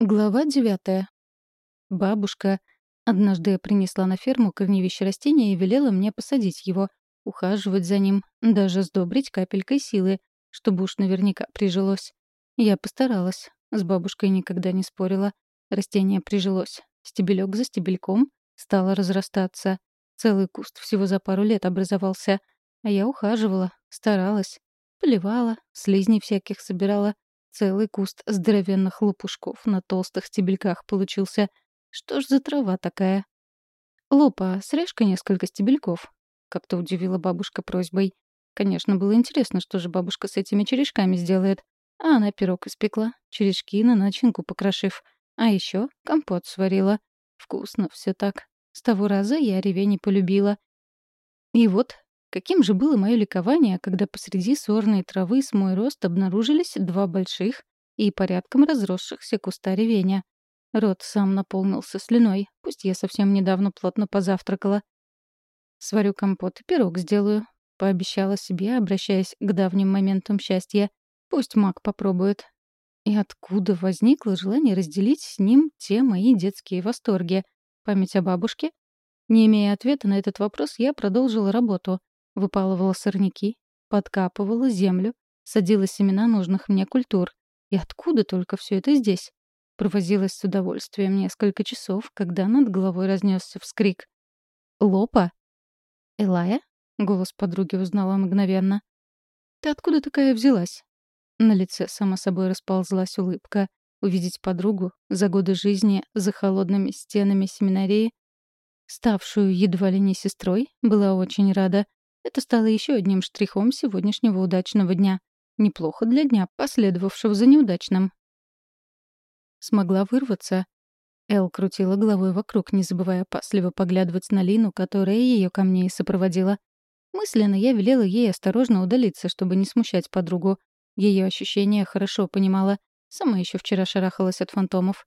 Глава девятая. Бабушка однажды принесла на ферму корневище растения и велела мне посадить его, ухаживать за ним, даже сдобрить капелькой силы, чтобы уж наверняка прижилось. Я постаралась. С бабушкой никогда не спорила. Растение прижилось. Стебелек за стебельком стало разрастаться. Целый куст всего за пару лет образовался. А я ухаживала, старалась. Поливала, слизней всяких собирала, Целый куст здоровенных лопушков на толстых стебельках получился. Что ж за трава такая? «Лопа, срежь-ка несколько стебельков», — как-то удивила бабушка просьбой. Конечно, было интересно, что же бабушка с этими черешками сделает. А она пирог испекла, черешки на начинку покрошив. А еще компот сварила. Вкусно все так. С того раза я ревень полюбила. И вот Каким же было мое ликование, когда посреди сорной травы с мой рост обнаружились два больших и порядком разросшихся куста ревеня. Рот сам наполнился слюной, пусть я совсем недавно плотно позавтракала. «Сварю компот и пирог сделаю», — пообещала себе, обращаясь к давним моментам счастья. «Пусть маг попробует». И откуда возникло желание разделить с ним те мои детские восторги? Память о бабушке? Не имея ответа на этот вопрос, я продолжила работу. Выпалывала сорняки, подкапывала землю, садила семена нужных мне культур. И откуда только все это здесь? Провозилась с удовольствием несколько часов, когда над головой разнесся вскрик. «Лопа?» «Элая?» — голос подруги узнала мгновенно. «Ты откуда такая взялась?» На лице само собой расползлась улыбка. Увидеть подругу за годы жизни за холодными стенами семинарии, ставшую едва ли не сестрой, была очень рада. Это стало еще одним штрихом сегодняшнего удачного дня. Неплохо для дня, последовавшего за неудачным. Смогла вырваться. Эл крутила головой вокруг, не забывая опасливо поглядывать на Лину, которая ее ко мне и сопроводила. Мысленно я велела ей осторожно удалиться, чтобы не смущать подругу. Ее ощущения хорошо понимала. Сама еще вчера шарахалась от фантомов.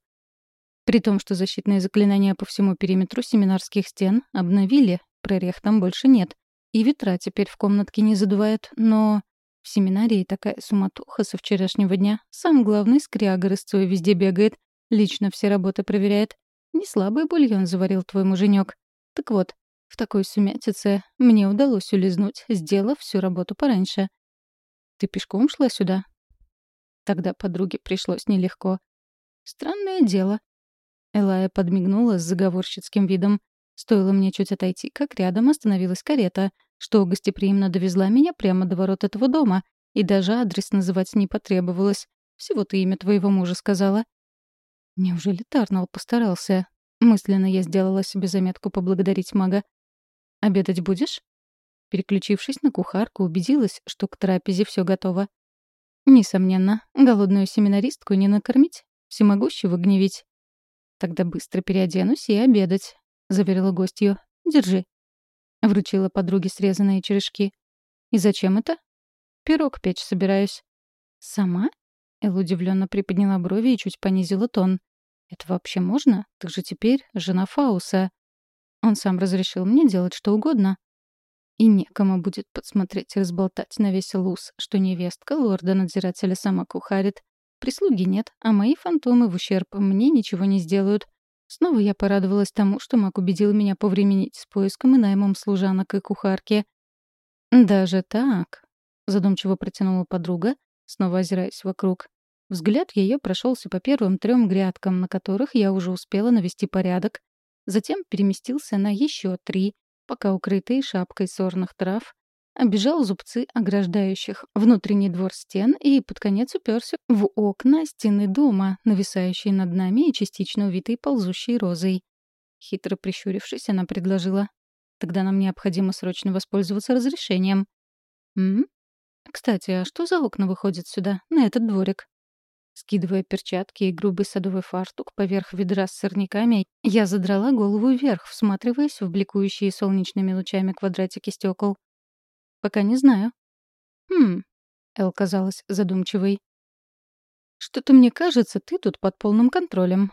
При том, что защитные заклинания по всему периметру семинарских стен обновили, прорех там больше нет. И ветра теперь в комнатке не задувает, но... В семинарии такая суматоха со вчерашнего дня. Сам главный скряга рысцой везде бегает, лично все работы проверяет. Не слабый бульон заварил твой муженек. Так вот, в такой сумятице мне удалось улизнуть, сделав всю работу пораньше. Ты пешком шла сюда? Тогда подруге пришлось нелегко. Странное дело. Элая подмигнула с заговорщицким видом. Стоило мне чуть отойти, как рядом остановилась карета, что гостеприимно довезла меня прямо до ворот этого дома, и даже адрес называть не потребовалось. Всего ты имя твоего мужа сказала. Неужели Тарнал постарался? Мысленно я сделала себе заметку поблагодарить мага. «Обедать будешь?» Переключившись на кухарку, убедилась, что к трапезе все готово. Несомненно, голодную семинаристку не накормить, всемогущего гневить. Тогда быстро переоденусь и обедать. — заверила гостью. «Держи». Вручила подруге срезанные черешки. «И зачем это?» «Пирог печь собираюсь». «Сама?» Эл удивленно приподняла брови и чуть понизила тон. «Это вообще можно? Ты же теперь жена Фауса». Он сам разрешил мне делать что угодно. И некому будет подсмотреть и разболтать на весь луз, что невестка лорда-надзирателя сама кухарит. Прислуги нет, а мои фантомы в ущерб мне ничего не сделают. Снова я порадовалась тому, что Мак убедил меня повременить с поиском и наймом служанок и кухарки. «Даже так?» — задумчиво протянула подруга, снова озираясь вокруг. Взгляд ее прошелся по первым трем грядкам, на которых я уже успела навести порядок, затем переместился на еще три, пока укрытые шапкой сорных трав обежал зубцы ограждающих внутренний двор стен и под конец уперся в окна стены дома, нависающие над нами и частично увитые ползущей розой. Хитро прищурившись, она предложила. «Тогда нам необходимо срочно воспользоваться разрешением». «М? Кстати, а что за окна выходят сюда, на этот дворик?» Скидывая перчатки и грубый садовый фартук поверх ведра с сорняками, я задрала голову вверх, всматриваясь в бликующие солнечными лучами квадратики стекол. Пока не знаю. Хм. Эл казалась задумчивой. Что-то мне кажется, ты тут под полным контролем.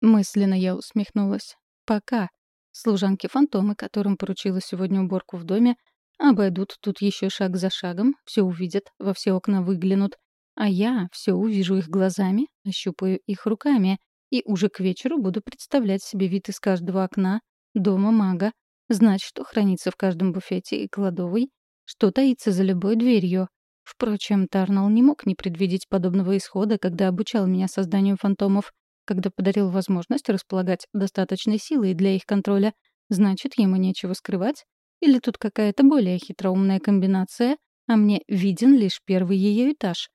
Мысленно я усмехнулась. Пока. Служанки-фантомы, которым поручила сегодня уборку в доме, обойдут тут еще шаг за шагом, все увидят, во все окна выглянут. А я все увижу их глазами, ощупаю их руками, и уже к вечеру буду представлять себе вид из каждого окна дома мага, знать, что хранится в каждом буфете и кладовой, что таится за любой дверью. Впрочем, Тарнал не мог не предвидеть подобного исхода, когда обучал меня созданию фантомов, когда подарил возможность располагать достаточной силой для их контроля. Значит, ему нечего скрывать? Или тут какая-то более хитроумная комбинация, а мне виден лишь первый ее этаж?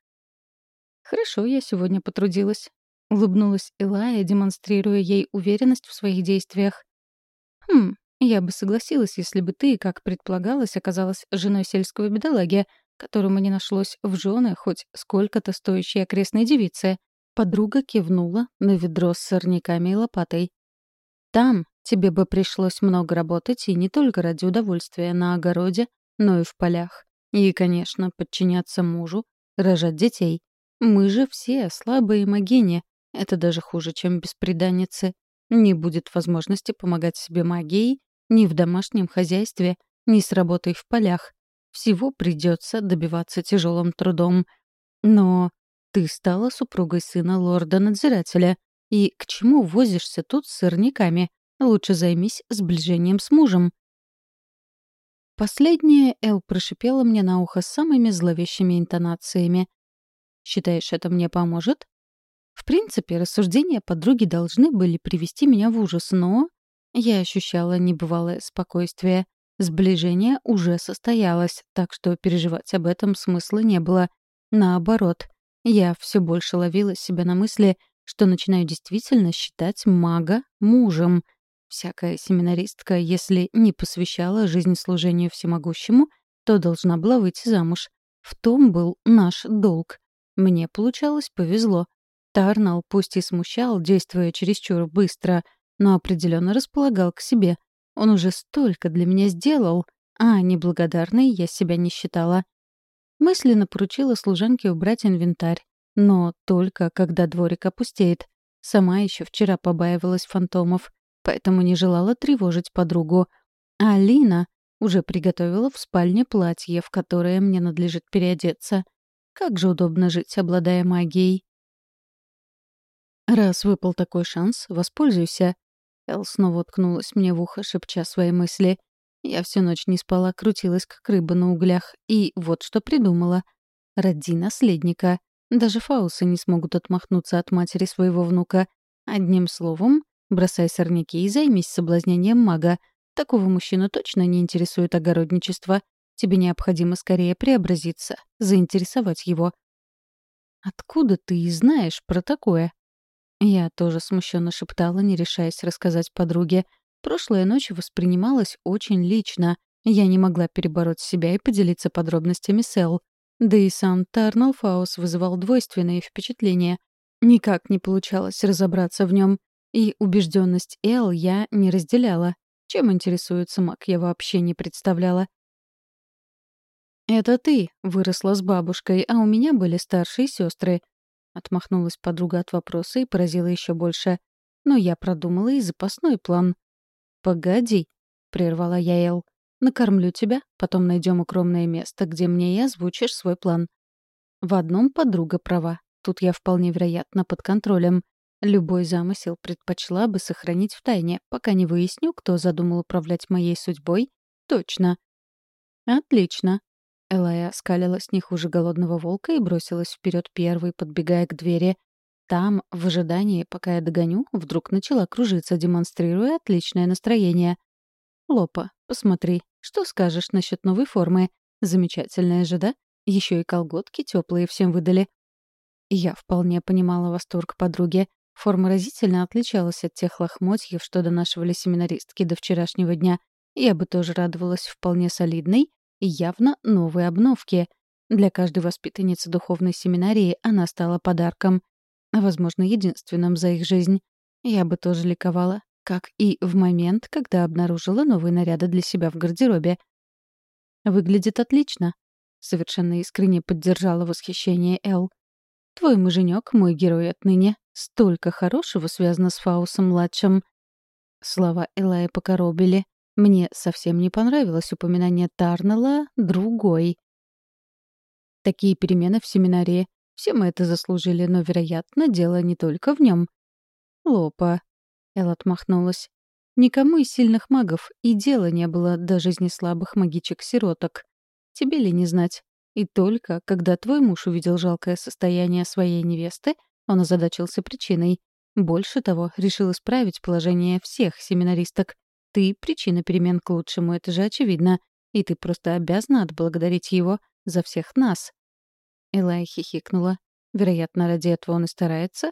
Хорошо, я сегодня потрудилась. Улыбнулась Элая, демонстрируя ей уверенность в своих действиях. «Хм, я бы согласилась, если бы ты, как предполагалось, оказалась женой сельского бедолаги, которому не нашлось в жены хоть сколько-то стоящей окрестной девицы». Подруга кивнула на ведро с сорняками и лопатой. «Там тебе бы пришлось много работать и не только ради удовольствия на огороде, но и в полях. И, конечно, подчиняться мужу, рожать детей. Мы же все слабые могини, это даже хуже, чем бесприданницы. Не будет возможности помогать себе магией ни в домашнем хозяйстве, ни с работой в полях. Всего придется добиваться тяжелым трудом. Но ты стала супругой сына лорда-надзирателя. И к чему возишься тут с сырниками? Лучше займись сближением с мужем. Последнее Эл прошипела мне на ухо самыми зловещими интонациями. «Считаешь, это мне поможет?» В принципе, рассуждения подруги должны были привести меня в ужас, но я ощущала небывалое спокойствие. Сближение уже состоялось, так что переживать об этом смысла не было. Наоборот, я все больше ловила себя на мысли, что начинаю действительно считать мага мужем. Всякая семинаристка, если не посвящала жизнь служению всемогущему, то должна была выйти замуж. В том был наш долг. Мне, получалось, повезло. Тарнал пусть и смущал, действуя чересчур быстро, но определенно располагал к себе. Он уже столько для меня сделал, а неблагодарной я себя не считала. Мысленно поручила служанке убрать инвентарь, но только когда дворик опустеет. Сама еще вчера побаивалась фантомов, поэтому не желала тревожить подругу. А Алина уже приготовила в спальне платье, в которое мне надлежит переодеться. Как же удобно жить, обладая магией. «Раз выпал такой шанс, воспользуйся». Эл снова уткнулась мне в ухо, шепча свои мысли. Я всю ночь не спала, крутилась, как рыба на углях. И вот что придумала. Роди наследника. Даже фаусы не смогут отмахнуться от матери своего внука. Одним словом, бросай сорняки и займись соблазнением мага. Такого мужчину точно не интересует огородничество. Тебе необходимо скорее преобразиться, заинтересовать его. «Откуда ты знаешь про такое?» Я тоже смущенно шептала, не решаясь рассказать подруге. Прошлая ночь воспринималась очень лично. Я не могла перебороть себя и поделиться подробностями с Эл. Да и сам Тарнал Фаус вызывал двойственные впечатления. Никак не получалось разобраться в нем. И убежденность Эл я не разделяла. Чем интересуется маг, я вообще не представляла. «Это ты выросла с бабушкой, а у меня были старшие сестры. Отмахнулась подруга от вопроса и поразила еще больше. Но я продумала и запасной план. «Погоди», — прервала я Эл. «Накормлю тебя, потом найдем укромное место, где мне и озвучишь свой план». В одном подруга права. Тут я вполне вероятно под контролем. Любой замысел предпочла бы сохранить в тайне, пока не выясню, кто задумал управлять моей судьбой. Точно. Отлично. Элая скалилась не хуже голодного волка и бросилась вперед первой, подбегая к двери. Там, в ожидании, пока я догоню, вдруг начала кружиться, демонстрируя отличное настроение. «Лопа, посмотри, что скажешь насчет новой формы? Замечательная же, да? Еще и колготки теплые всем выдали». Я вполне понимала восторг подруги. Форма разительно отличалась от тех лохмотьев, что донашивали семинаристки до вчерашнего дня. Я бы тоже радовалась вполне солидной, и явно новые обновки. Для каждой воспитанницы духовной семинарии она стала подарком, возможно, единственным за их жизнь. Я бы тоже ликовала, как и в момент, когда обнаружила новые наряды для себя в гардеробе. «Выглядит отлично», — совершенно искренне поддержала восхищение Эл. «Твой муженек, мой герой отныне, столько хорошего связано с Фаусом-младшим». Слова Элая покоробили. Мне совсем не понравилось упоминание Тарнелла другой. Такие перемены в семинарии Все мы это заслужили, но, вероятно, дело не только в нем. Лопа. Эл отмахнулась. Никому из сильных магов и дела не было до жизни слабых магичек-сироток. Тебе ли не знать? И только, когда твой муж увидел жалкое состояние своей невесты, он озадачился причиной. Больше того, решил исправить положение всех семинаристок. Ты — причина перемен к лучшему, это же очевидно. И ты просто обязана отблагодарить его за всех нас. Элай хихикнула. Вероятно, ради этого он и старается.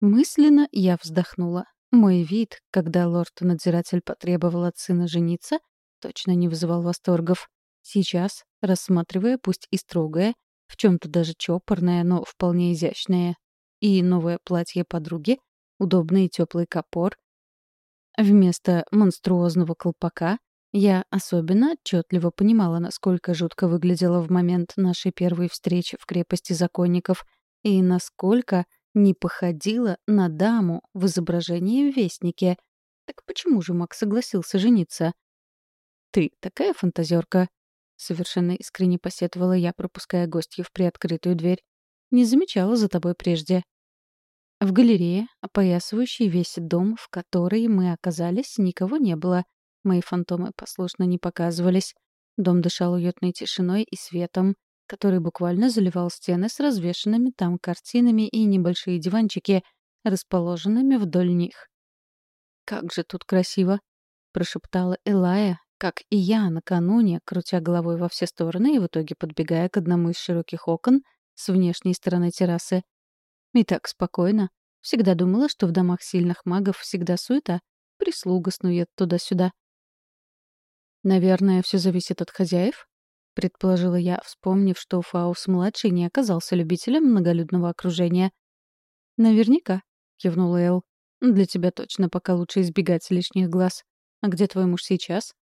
Мысленно я вздохнула. Мой вид, когда лорд-надзиратель потребовал от сына жениться, точно не вызывал восторгов. Сейчас, рассматривая пусть и строгое, в чем то даже чопорное, но вполне изящное, и новое платье подруги, удобный теплый капор, вместо монструозного колпака, я особенно отчетливо понимала, насколько жутко выглядела в момент нашей первой встречи в крепости законников и насколько не походила на даму в изображении в Вестнике. Так почему же Мак согласился жениться? «Ты такая фантазерка, совершенно искренне посетовала я, пропуская гостью в приоткрытую дверь. «Не замечала за тобой прежде». В галерее, опоясывающей весь дом, в который мы оказались, никого не было — Мои фантомы послушно не показывались. Дом дышал уютной тишиной и светом, который буквально заливал стены с развешанными там картинами и небольшие диванчики, расположенными вдоль них. «Как же тут красиво!» — прошептала Элая, как и я накануне, крутя головой во все стороны и в итоге подбегая к одному из широких окон с внешней стороны террасы. И так спокойно. Всегда думала, что в домах сильных магов всегда суета, прислуга снует туда-сюда. «Наверное, все зависит от хозяев?» — предположила я, вспомнив, что Фаус-младший не оказался любителем многолюдного окружения. «Наверняка», — кивнула Эл. «Для тебя точно пока лучше избегать лишних глаз. А где твой муж сейчас?»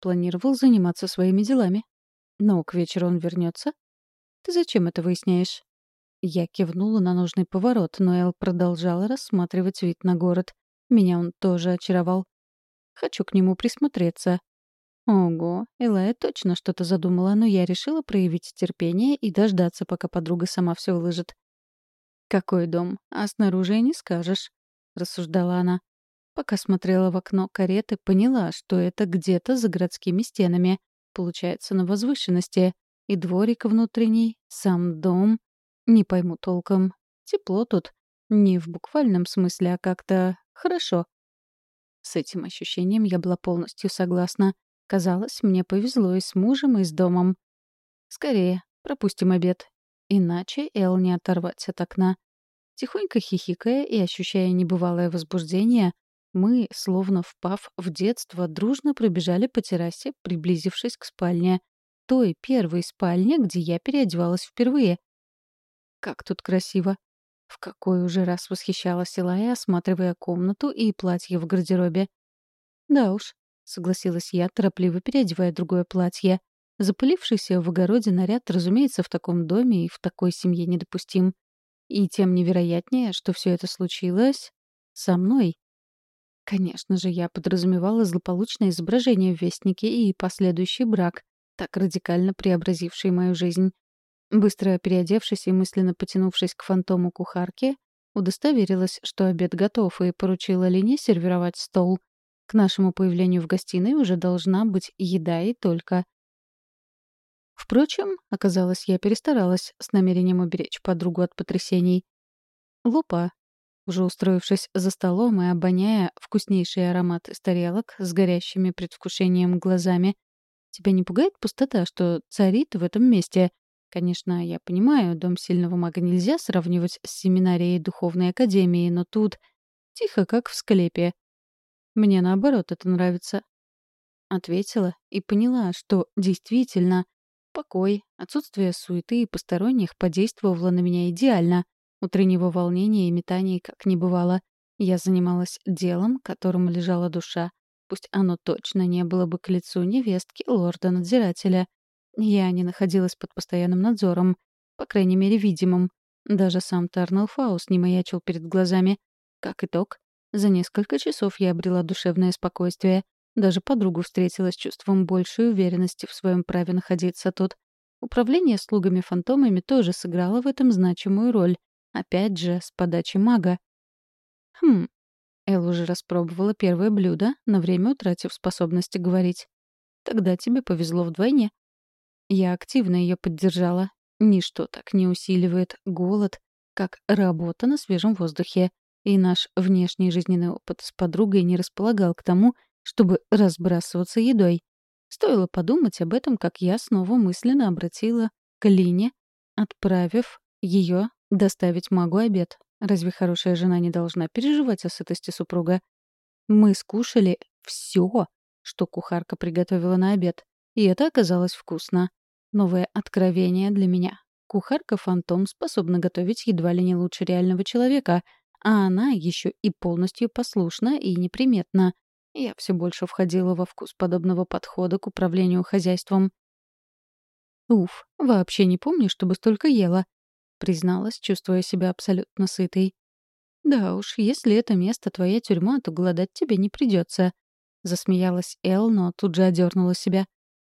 Планировал заниматься своими делами. «Но к вечеру он вернется. «Ты зачем это выясняешь?» Я кивнула на нужный поворот, но Эл продолжала рассматривать вид на город. Меня он тоже очаровал. «Хочу к нему присмотреться», Ого, Элая точно что-то задумала, но я решила проявить терпение и дождаться, пока подруга сама все выложит. «Какой дом? А снаружи и не скажешь», — рассуждала она. Пока смотрела в окно кареты, поняла, что это где-то за городскими стенами, получается, на возвышенности. И дворик внутренний, сам дом. Не пойму толком. Тепло тут. Не в буквальном смысле, а как-то хорошо. С этим ощущением я была полностью согласна. Казалось, мне повезло и с мужем, и с домом. Скорее, пропустим обед. Иначе Эл не оторвать от окна. Тихонько хихикая и ощущая небывалое возбуждение, мы, словно впав в детство, дружно пробежали по террасе, приблизившись к спальне. Той первой спальне, где я переодевалась впервые. Как тут красиво. В какой уже раз восхищалась Илая, осматривая комнату и платье в гардеробе. Да уж, — согласилась я, торопливо переодевая другое платье. Запылившийся в огороде наряд, разумеется, в таком доме и в такой семье недопустим. И тем невероятнее, что все это случилось со мной. Конечно же, я подразумевала злополучное изображение в Вестнике и последующий брак, так радикально преобразивший мою жизнь. Быстро переодевшись и мысленно потянувшись к фантому кухарки, удостоверилась, что обед готов, и поручила Лине сервировать стол — к нашему появлению в гостиной уже должна быть еда и только. Впрочем, оказалось, я перестаралась с намерением уберечь подругу от потрясений. Лупа, уже устроившись за столом и обоняя вкуснейший аромат из тарелок с горящими предвкушением глазами, тебя не пугает пустота, что царит в этом месте? Конечно, я понимаю, дом сильного мага нельзя сравнивать с семинарией духовной академии, но тут тихо, как в склепе. Мне наоборот это нравится. Ответила и поняла, что действительно покой, отсутствие суеты и посторонних подействовало на меня идеально. Утреннего волнения и метаний как не бывало. Я занималась делом, которому лежала душа. Пусть оно точно не было бы к лицу невестки лорда-надзирателя. Я не находилась под постоянным надзором, по крайней мере, видимым. Даже сам Тарнелл Фаус не маячил перед глазами. Как итог, за несколько часов я обрела душевное спокойствие. Даже подругу встретила с чувством большей уверенности в своем праве находиться тут. Управление слугами-фантомами тоже сыграло в этом значимую роль. Опять же, с подачи мага. Хм. Эл уже распробовала первое блюдо, на время утратив способности говорить. Тогда тебе повезло вдвойне. Я активно ее поддержала. Ничто так не усиливает голод, как работа на свежем воздухе. И наш внешний жизненный опыт с подругой не располагал к тому, чтобы разбрасываться едой. Стоило подумать об этом, как я снова мысленно обратила к Лине, отправив ее доставить магу обед. Разве хорошая жена не должна переживать о сытости супруга? Мы скушали все, что кухарка приготовила на обед, и это оказалось вкусно. Новое откровение для меня. Кухарка-фантом способна готовить едва ли не лучше реального человека, а она еще и полностью послушна и неприметна. Я все больше входила во вкус подобного подхода к управлению хозяйством. «Уф, вообще не помню, чтобы столько ела», — призналась, чувствуя себя абсолютно сытой. «Да уж, если это место твоя тюрьма, то голодать тебе не придется», — засмеялась Эл, но тут же одернула себя.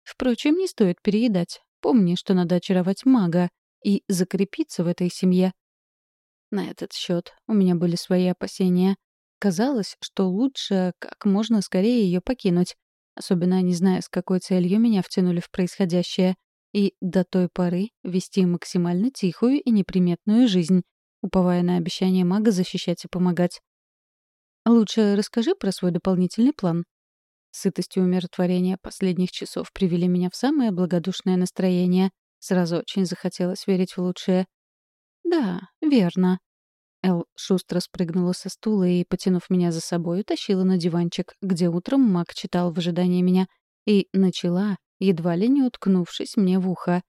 «Впрочем, не стоит переедать. Помни, что надо очаровать мага и закрепиться в этой семье». На этот счет у меня были свои опасения. Казалось, что лучше как можно скорее ее покинуть, особенно не зная, с какой целью меня втянули в происходящее, и до той поры вести максимально тихую и неприметную жизнь, уповая на обещание мага защищать и помогать. «Лучше расскажи про свой дополнительный план». Сытость и умиротворение последних часов привели меня в самое благодушное настроение. Сразу очень захотелось верить в лучшее. «Да, верно», Эл шустро спрыгнула со стула и, потянув меня за собой, утащила на диванчик, где утром Мак читал в ожидании меня, и начала, едва ли не уткнувшись мне в ухо.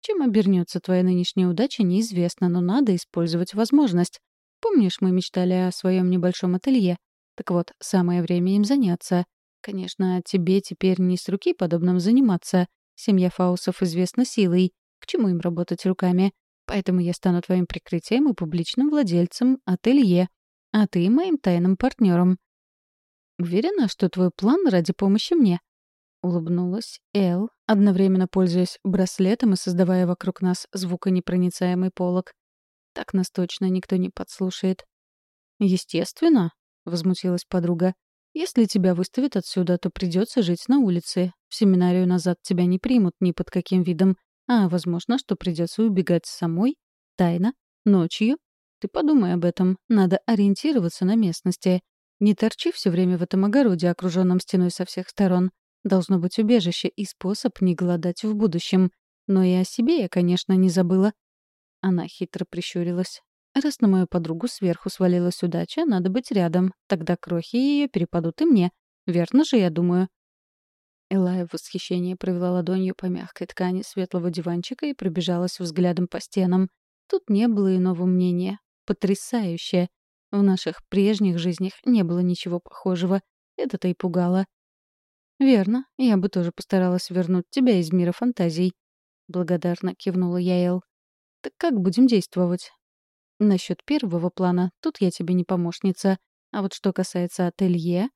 Чем обернется твоя нынешняя удача, неизвестно, но надо использовать возможность. Помнишь, мы мечтали о своем небольшом ателье? Так вот, самое время им заняться. Конечно, тебе теперь не с руки подобным заниматься. Семья Фаусов известна силой. К чему им работать руками? Поэтому я стану твоим прикрытием и публичным владельцем ателье, а ты моим тайным партнером. Уверена, что твой план ради помощи мне?» Улыбнулась Эл, одновременно пользуясь браслетом и создавая вокруг нас звуконепроницаемый полог. «Так нас точно никто не подслушает». «Естественно», — возмутилась подруга. «Если тебя выставят отсюда, то придется жить на улице. В семинарию назад тебя не примут ни под каким видом. А, возможно, что придется убегать самой, тайно, ночью. Ты подумай об этом. Надо ориентироваться на местности. Не торчи все время в этом огороде, окруженном стеной со всех сторон. Должно быть убежище и способ не голодать в будущем. Но и о себе я, конечно, не забыла. Она хитро прищурилась. Раз на мою подругу сверху свалилась удача, надо быть рядом. Тогда крохи ее перепадут и мне. Верно же, я думаю. Элая в восхищении провела ладонью по мягкой ткани светлого диванчика и пробежалась взглядом по стенам. Тут не было иного мнения. Потрясающе. В наших прежних жизнях не было ничего похожего. Это-то и пугало. «Верно. Я бы тоже постаралась вернуть тебя из мира фантазий», — благодарно кивнула я. «Так как будем действовать?» «Насчет первого плана тут я тебе не помощница. А вот что касается ателье,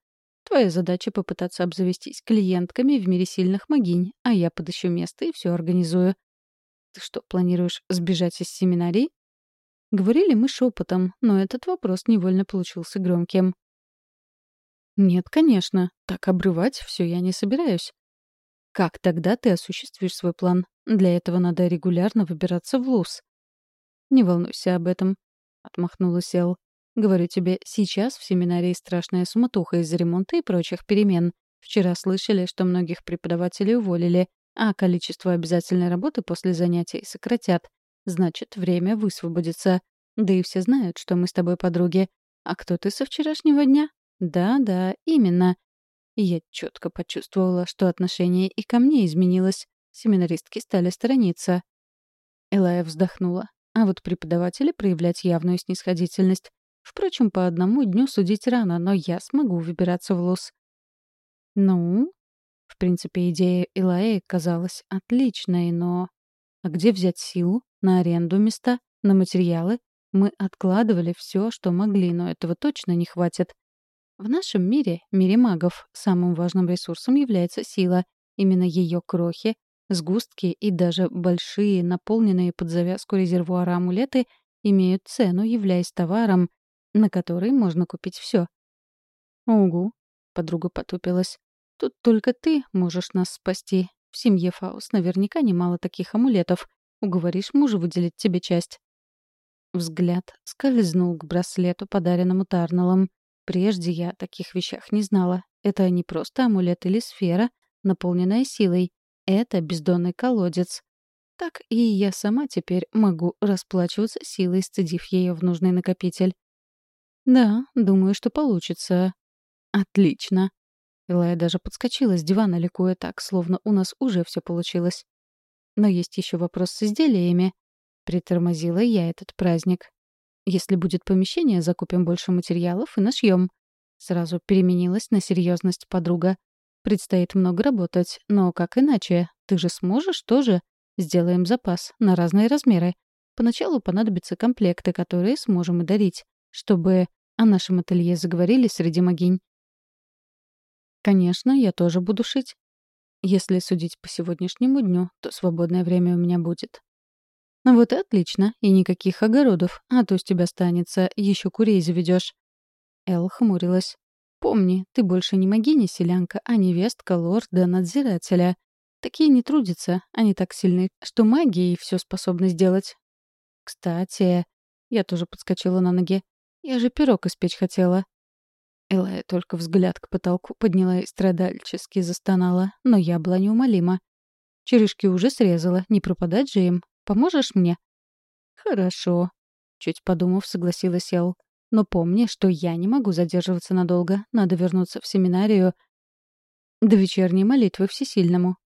Твоя задача — попытаться обзавестись клиентками в мире сильных могинь, а я подыщу место и все организую. Ты что, планируешь сбежать из семинарии? Говорили мы шепотом, но этот вопрос невольно получился громким. Нет, конечно, так обрывать все я не собираюсь. Как тогда ты осуществишь свой план? Для этого надо регулярно выбираться в луз. Не волнуйся об этом, — отмахнулась Эл. Говорю тебе, сейчас в семинарии страшная суматоха из-за ремонта и прочих перемен. Вчера слышали, что многих преподавателей уволили, а количество обязательной работы после занятий сократят. Значит, время высвободится. Да и все знают, что мы с тобой подруги. А кто ты со вчерашнего дня? Да-да, именно. Я четко почувствовала, что отношение и ко мне изменилось. Семинаристки стали сторониться. Элая вздохнула. А вот преподаватели проявлять явную снисходительность. Впрочем, по одному дню судить рано, но я смогу выбираться в лос. Ну, в принципе, идея Илаи казалась отличной, но... А где взять силу? На аренду места? На материалы? Мы откладывали все, что могли, но этого точно не хватит. В нашем мире, мире магов, самым важным ресурсом является сила. Именно ее крохи Сгустки и даже большие, наполненные под завязку резервуара амулеты имеют цену, являясь товаром, на который можно купить все. «Угу», — подруга потупилась. «Тут только ты можешь нас спасти. В семье Фаус наверняка немало таких амулетов. Уговоришь мужа выделить тебе часть». Взгляд скользнул к браслету, подаренному Тарналом. Прежде я о таких вещах не знала. Это не просто амулет или сфера, наполненная силой. Это бездонный колодец. Так и я сама теперь могу расплачиваться силой, сцедив ее в нужный накопитель. «Да, думаю, что получится». «Отлично». Илая даже подскочила с дивана, ликуя так, словно у нас уже все получилось. «Но есть еще вопрос с изделиями. Притормозила я этот праздник. Если будет помещение, закупим больше материалов и нашьем. Сразу переменилась на серьезность подруга. Предстоит много работать, но как иначе? Ты же сможешь тоже? Сделаем запас на разные размеры. Поначалу понадобятся комплекты, которые сможем и дарить, чтобы о нашем ателье заговорили среди могинь. Конечно, я тоже буду шить. Если судить по сегодняшнему дню, то свободное время у меня будет. Ну вот и отлично, и никаких огородов, а то с тебя останется, еще курей заведешь. Эл хмурилась. Помни, ты больше не могиня-селянка, а невестка лорда-надзирателя. Такие не трудятся, они так сильны, что магией все способны сделать. Кстати, я тоже подскочила на ноги. Я же пирог испечь хотела. Элая только взгляд к потолку подняла и страдальчески застонала, но я была неумолима. Черешки уже срезала, не пропадать же им. Поможешь мне?» «Хорошо», — чуть подумав, согласилась Эл. «Но помни, что я не могу задерживаться надолго. Надо вернуться в семинарию до вечерней молитвы Всесильному».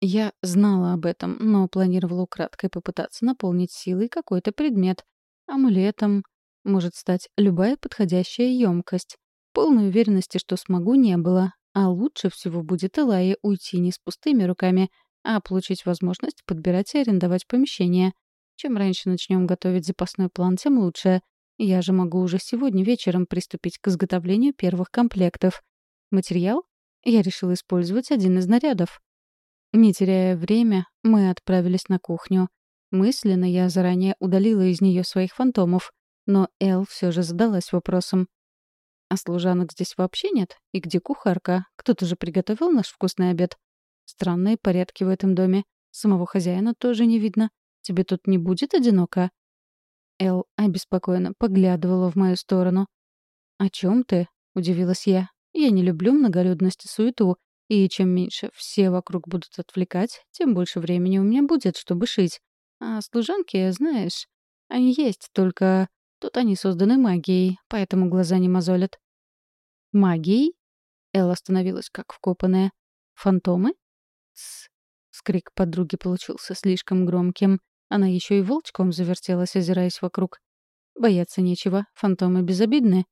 Я знала об этом, но планировала украдкой попытаться наполнить силой какой-то предмет. Амулетом может стать любая подходящая емкость. Полной уверенности, что смогу, не было. А лучше всего будет Элайе уйти не с пустыми руками — а получить возможность подбирать и арендовать помещение. Чем раньше начнем готовить запасной план, тем лучше. Я же могу уже сегодня вечером приступить к изготовлению первых комплектов. Материал? Я решила использовать один из нарядов. Не теряя время, мы отправились на кухню. Мысленно я заранее удалила из нее своих фантомов, но Эл все же задалась вопросом. «А служанок здесь вообще нет? И где кухарка? Кто-то же приготовил наш вкусный обед?» Странные порядки в этом доме. Самого хозяина тоже не видно. Тебе тут не будет одиноко?» Эл обеспокоенно поглядывала в мою сторону. «О чем ты?» — удивилась я. «Я не люблю многолюдность и суету, и чем меньше все вокруг будут отвлекать, тем больше времени у меня будет, чтобы шить. А служанки, знаешь, они есть, только тут они созданы магией, поэтому глаза не мозолят». «Магией?» Эл остановилась как вкопанная. «Фантомы?» «Тсс!» — скрик подруги получился слишком громким. Она еще и волчком завертелась, озираясь вокруг. Бояться нечего, фантомы безобидны.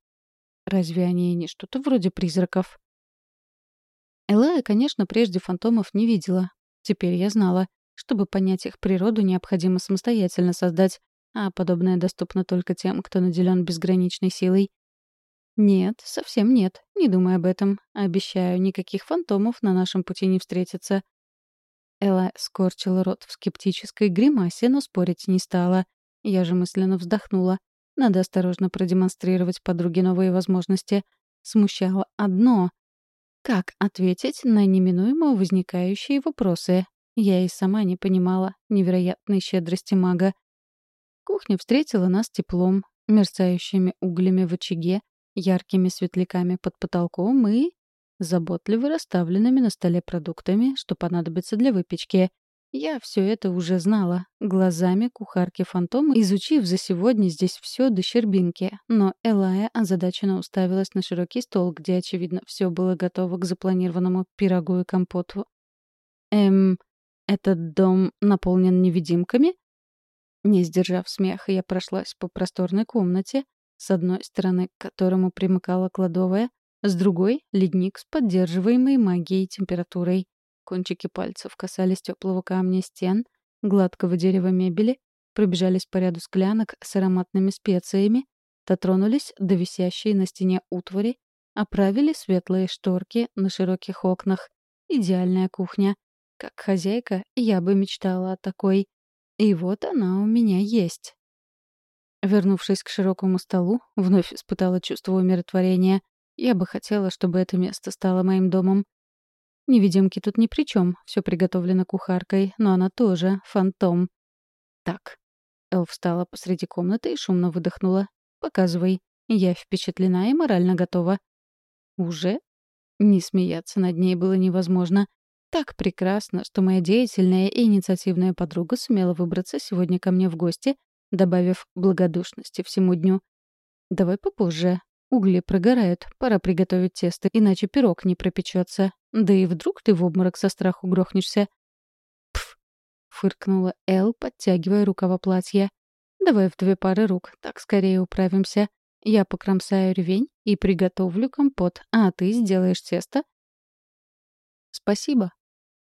Разве они не что-то вроде призраков? Элая, конечно, прежде фантомов не видела. Теперь я знала. Чтобы понять их природу, необходимо самостоятельно создать, а подобное доступно только тем, кто наделен безграничной силой. Нет, совсем нет, не думай об этом. Обещаю, никаких фантомов на нашем пути не встретится. Элла скорчила рот в скептической гримасе, но спорить не стала. Я же мысленно вздохнула. Надо осторожно продемонстрировать подруге новые возможности. Смущало одно. Как ответить на неминуемо возникающие вопросы? Я и сама не понимала невероятной щедрости мага. Кухня встретила нас теплом, мерцающими углями в очаге, яркими светляками под потолком и заботливо расставленными на столе продуктами, что понадобится для выпечки. Я все это уже знала, глазами кухарки фантома, изучив за сегодня здесь все до щербинки. Но Элая озадаченно уставилась на широкий стол, где, очевидно, все было готово к запланированному пирогу и компоту. «Эм, этот дом наполнен невидимками?» Не сдержав смеха, я прошлась по просторной комнате, с одной стороны к которому примыкала кладовая, с другой — ледник с поддерживаемой магией температурой. Кончики пальцев касались теплого камня стен, гладкого дерева мебели, пробежались по ряду склянок с ароматными специями, дотронулись до висящей на стене утвари, оправили светлые шторки на широких окнах. Идеальная кухня. Как хозяйка, я бы мечтала о такой. И вот она у меня есть. Вернувшись к широкому столу, вновь испытала чувство умиротворения. Я бы хотела, чтобы это место стало моим домом. Невидимки тут ни при чем, все приготовлено кухаркой, но она тоже фантом. Так. Эл встала посреди комнаты и шумно выдохнула. «Показывай. Я впечатлена и морально готова». «Уже?» Не смеяться над ней было невозможно. Так прекрасно, что моя деятельная и инициативная подруга сумела выбраться сегодня ко мне в гости, добавив благодушности всему дню. «Давай попозже. Угли прогорают, пора приготовить тесто, иначе пирог не пропечется. Да и вдруг ты в обморок со страху грохнешься». «Пф!» — фыркнула Эл, подтягивая рукава платья. «Давай в две пары рук, так скорее управимся. Я покромсаю ревень и приготовлю компот, а ты сделаешь тесто». «Спасибо».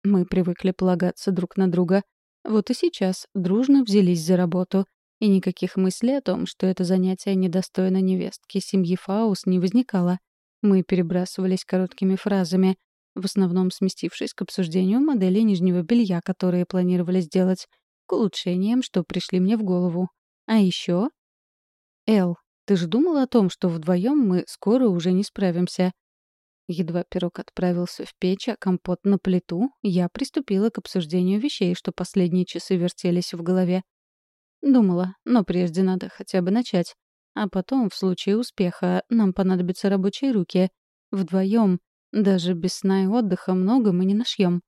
Мы привыкли полагаться друг на друга. Вот и сейчас дружно взялись за работу. И никаких мыслей о том, что это занятие недостойно невестки семьи Фаус, не возникало. Мы перебрасывались короткими фразами, в основном сместившись к обсуждению модели нижнего белья, которые планировали сделать, к улучшениям, что пришли мне в голову. А еще... «Эл, ты же думала о том, что вдвоем мы скоро уже не справимся?» Едва пирог отправился в печь, а компот на плиту, я приступила к обсуждению вещей, что последние часы вертелись в голове. Думала, но прежде надо хотя бы начать. А потом, в случае успеха, нам понадобятся рабочие руки. Вдвоем, даже без сна и отдыха, много мы не нашьем.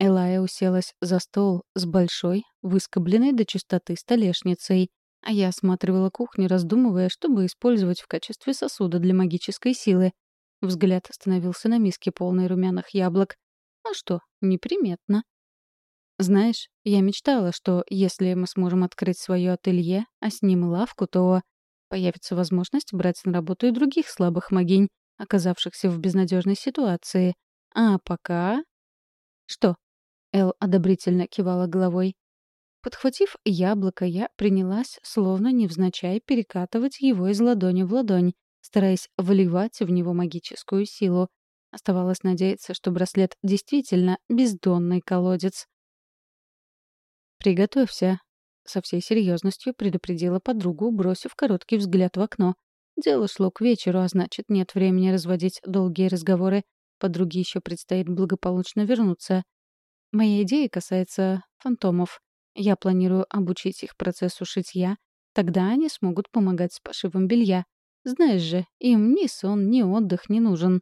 Элая уселась за стол с большой, выскобленной до чистоты столешницей, а я осматривала кухню, раздумывая, чтобы использовать в качестве сосуда для магической силы. Взгляд остановился на миске полной румяных яблок. А что, неприметно. Знаешь, я мечтала, что если мы сможем открыть свое ателье, а с ним и лавку, то появится возможность брать на работу и других слабых могинь, оказавшихся в безнадежной ситуации. А пока... Что? Эл одобрительно кивала головой. Подхватив яблоко, я принялась, словно невзначай, перекатывать его из ладони в ладонь, стараясь вливать в него магическую силу. Оставалось надеяться, что браслет действительно бездонный колодец. «Приготовься», — со всей серьезностью предупредила подругу, бросив короткий взгляд в окно. Дело шло к вечеру, а значит, нет времени разводить долгие разговоры. Подруге еще предстоит благополучно вернуться. Моя идея касается фантомов. Я планирую обучить их процессу шитья, тогда они смогут помогать с пошивом белья. Знаешь же, им ни сон, ни отдых не нужен.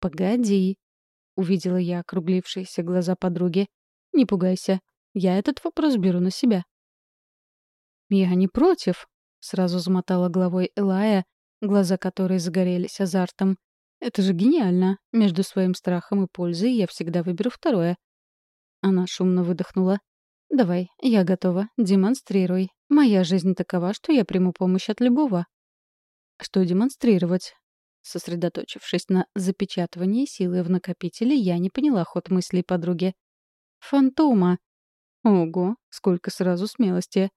«Погоди», — увидела я округлившиеся глаза подруги. «Не пугайся, я этот вопрос беру на себя». «Я не против», — сразу замотала головой Элая, глаза которой загорелись азартом. «Это же гениально. Между своим страхом и пользой я всегда выберу второе». Она шумно выдохнула. «Давай, я готова. Демонстрируй. Моя жизнь такова, что я приму помощь от любого». «Что демонстрировать?» Сосредоточившись на запечатывании силы в накопителе, я не поняла ход мыслей подруги. «Фантома!» Ого, сколько сразу смелости.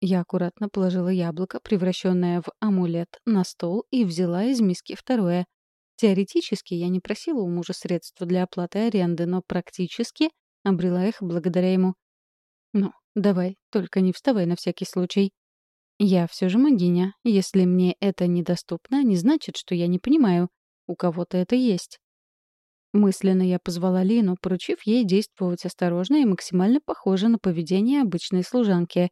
Я аккуратно положила яблоко, превращенное в амулет, на стол и взяла из миски второе. Теоретически я не просила у мужа средства для оплаты аренды, но практически обрела их благодаря ему. Ну, давай, только не вставай на всякий случай. Я все же магиня. Если мне это недоступно, не значит, что я не понимаю. У кого-то это есть. Мысленно я позвала Лину, поручив ей действовать осторожно и максимально похоже на поведение обычной служанки.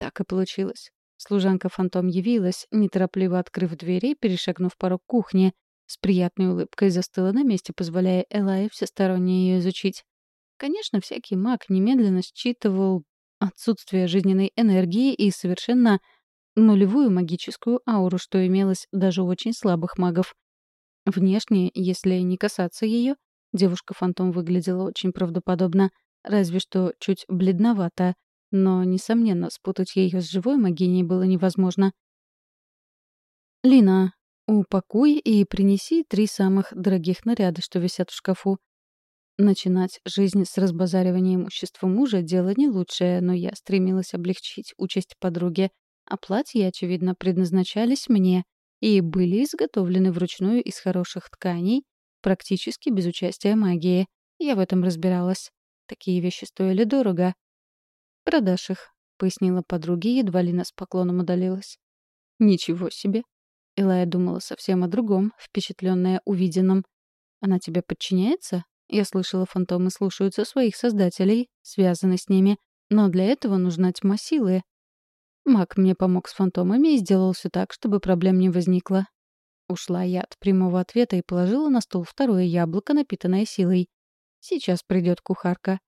Так и получилось. Служанка-фантом явилась, неторопливо открыв двери и перешагнув порог кухни, с приятной улыбкой застыла на месте, позволяя Элае всесторонне ее изучить. Конечно, всякий маг немедленно считывал отсутствие жизненной энергии и совершенно нулевую магическую ауру, что имелось даже у очень слабых магов. Внешне, если не касаться ее, девушка-фантом выглядела очень правдоподобно, разве что чуть бледновато, но, несомненно, спутать ее с живой магиней было невозможно. «Лина, упакуй и принеси три самых дорогих наряда, что висят в шкафу. Начинать жизнь с разбазаривания имущества мужа — дело не лучшее, но я стремилась облегчить участь подруги, а платья, очевидно, предназначались мне, и были изготовлены вручную из хороших тканей, практически без участия магии. Я в этом разбиралась. такие вещи стоили дорого. «Продашь их», — пояснила подруге, едва ли с поклоном удалилась. «Ничего себе!» Элая думала совсем о другом, впечатленная увиденным. «Она тебе подчиняется?» Я слышала, фантомы слушаются своих создателей, связаны с ними. Но для этого нужна тьма силы. Маг мне помог с фантомами и сделал все так, чтобы проблем не возникло. Ушла я от прямого ответа и положила на стол второе яблоко, напитанное силой. Сейчас придет кухарка.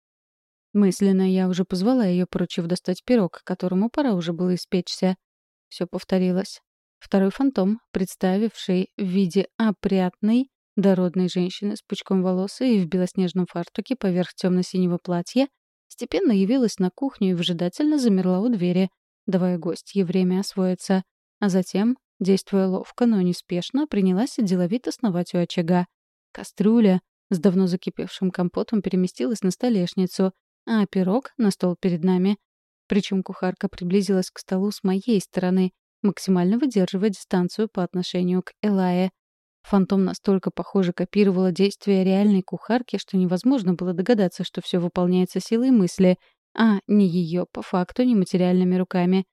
Мысленно я уже позвала ее, поручив достать пирог, которому пора уже было испечься. Все повторилось. Второй фантом, представивший в виде опрятной, дородной женщины с пучком волос и в белоснежном фартуке поверх темно-синего платья, степенно явилась на кухню и выжидательно замерла у двери, давая гостье время освоиться, а затем Действуя ловко, но неспешно, принялась деловито сновать у очага. Кастрюля с давно закипевшим компотом переместилась на столешницу, а пирог — на стол перед нами. Причем кухарка приблизилась к столу с моей стороны, максимально выдерживая дистанцию по отношению к Элае. Фантом настолько, похоже, копировала действия реальной кухарки, что невозможно было догадаться, что все выполняется силой мысли, а не ее, по факту, нематериальными руками.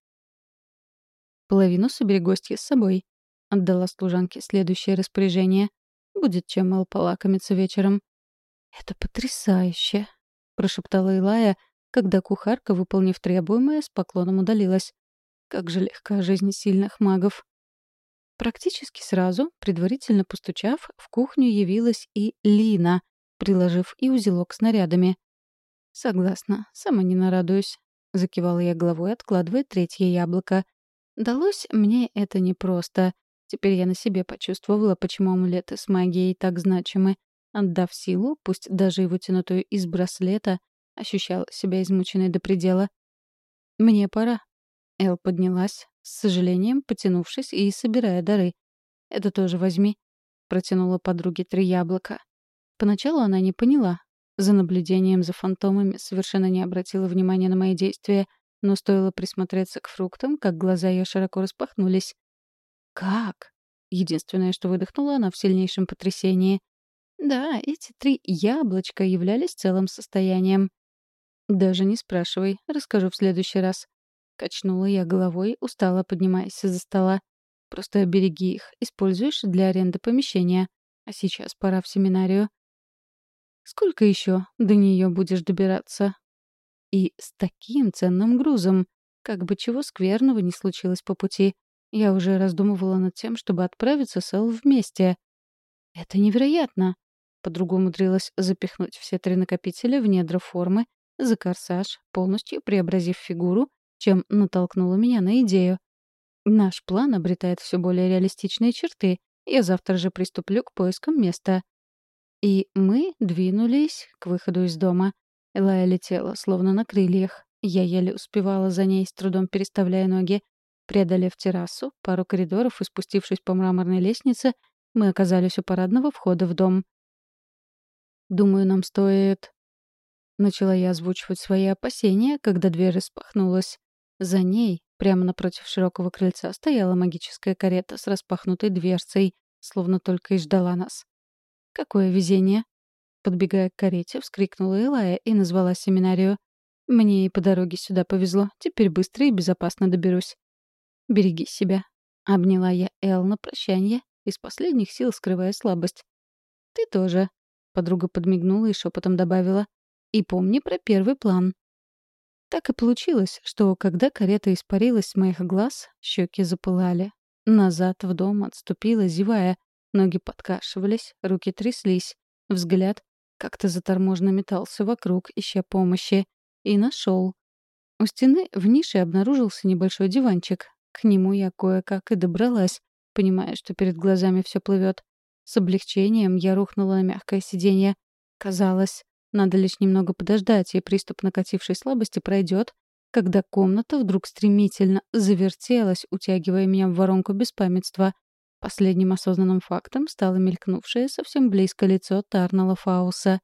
Половину собери гостья с собой. Отдала служанке следующее распоряжение. Будет чем мол полакомиться вечером. «Это потрясающе!» — прошептала Илая, когда кухарка, выполнив требуемое, с поклоном удалилась. Как же легка жизнь сильных магов. Практически сразу, предварительно постучав, в кухню явилась и Лина, приложив и узелок с нарядами. «Согласна, сама не нарадуюсь», — закивала я головой, откладывая третье яблоко. Далось мне это непросто. Теперь я на себе почувствовала, почему амулеты с магией так значимы. Отдав силу, пусть даже и вытянутую из браслета, ощущала себя измученной до предела. «Мне пора». Эл поднялась, с сожалением потянувшись и собирая дары. «Это тоже возьми», — протянула подруге три яблока. Поначалу она не поняла. За наблюдением за фантомами совершенно не обратила внимания на мои действия — но стоило присмотреться к фруктам, как глаза ее широко распахнулись. «Как?» Единственное, что выдохнула она в сильнейшем потрясении. Да, эти три яблочка являлись целым состоянием. «Даже не спрашивай, расскажу в следующий раз». Качнула я головой, устало поднимаясь из-за стола. «Просто береги их, используешь для аренды помещения. А сейчас пора в семинарию». «Сколько еще до нее будешь добираться?» И с таким ценным грузом. Как бы чего скверного не случилось по пути. Я уже раздумывала над тем, чтобы отправиться с Эл вместе. «Это невероятно!» Подруга умудрилась запихнуть все три накопителя в недра формы, за корсаж, полностью преобразив фигуру, чем натолкнула меня на идею. Наш план обретает все более реалистичные черты. Я завтра же приступлю к поискам места. И мы двинулись к выходу из дома. Элая летела, словно на крыльях. Я еле успевала за ней, с трудом переставляя ноги. Преодолев террасу, пару коридоров и спустившись по мраморной лестнице, мы оказались у парадного входа в дом. «Думаю, нам стоит...» Начала я озвучивать свои опасения, когда дверь распахнулась. За ней, прямо напротив широкого крыльца, стояла магическая карета с распахнутой дверцей, словно только и ждала нас. Какое везение! Подбегая к карете, вскрикнула Элая и назвала семинарию. «Мне и по дороге сюда повезло. Теперь быстро и безопасно доберусь». «Береги себя», — обняла я Эл на прощание, из последних сил скрывая слабость. «Ты тоже», — подруга подмигнула и шепотом добавила. «И помни про первый план». Так и получилось, что когда карета испарилась с моих глаз, щеки запылали. Назад в дом отступила, зевая. Ноги подкашивались, руки тряслись. Взгляд как-то заторможенно метался вокруг, ища помощи. И нашел. У стены в нише обнаружился небольшой диванчик. К нему я кое-как и добралась, понимая, что перед глазами все плывет. С облегчением я рухнула на мягкое сиденье. Казалось, надо лишь немного подождать, и приступ накатившей слабости пройдет, когда комната вдруг стремительно завертелась, утягивая меня в воронку беспамятства. Последним осознанным фактом стало мелькнувшее совсем близко лицо Тарнала Фауса.